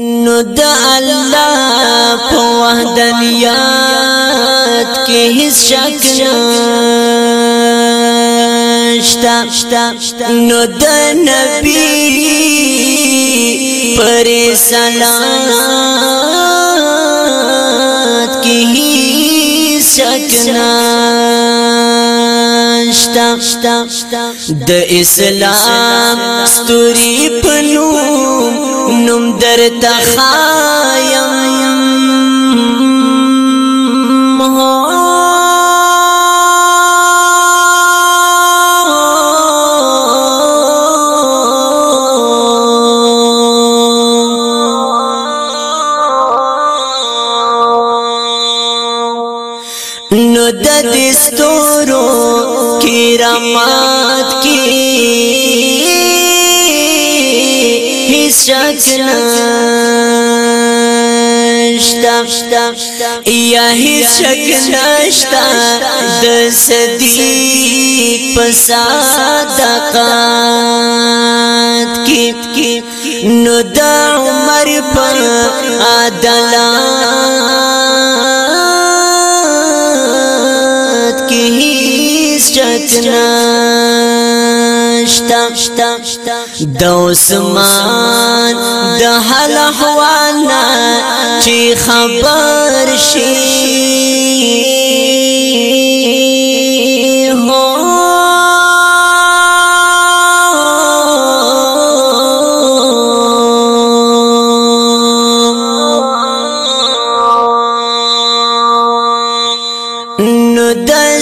نو د الله په وحدانیت کې هیڅ شک نشته نو د نبی پر صلات کې هیڅ شک نشته د اسلام ستوري پلو نوم در تخایم نو د دې ستورو کرامات کی هیڅ شک نشتا یا هیڅ شک نشتا د صدیق په صدقات کی نو د عمر په عدالت نشتا د عثمان د حل احوالنا چې خبر شي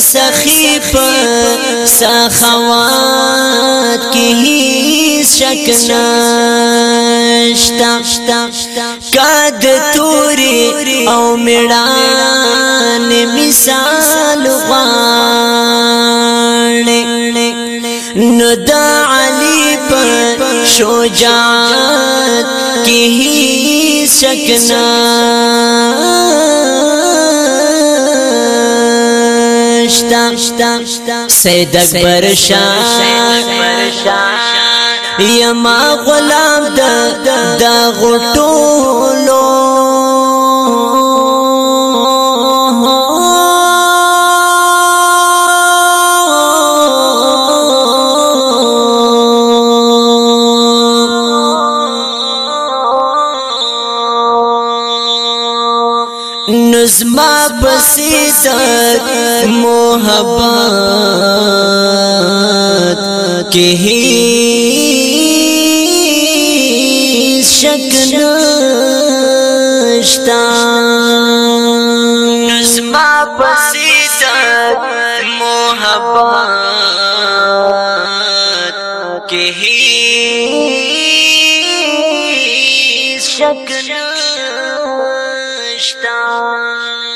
سخی په سخوات کې هیڅ شک نشتا کاد توري او میړان مثال غاړي نو د علي په شجاعت کې هیڅ شک نشتا شتا سید اکبر شاه یما غلام د د غټولو اُسم سر محبا تو کہ شخص اسمسی سر محپا کہ نشتا estão.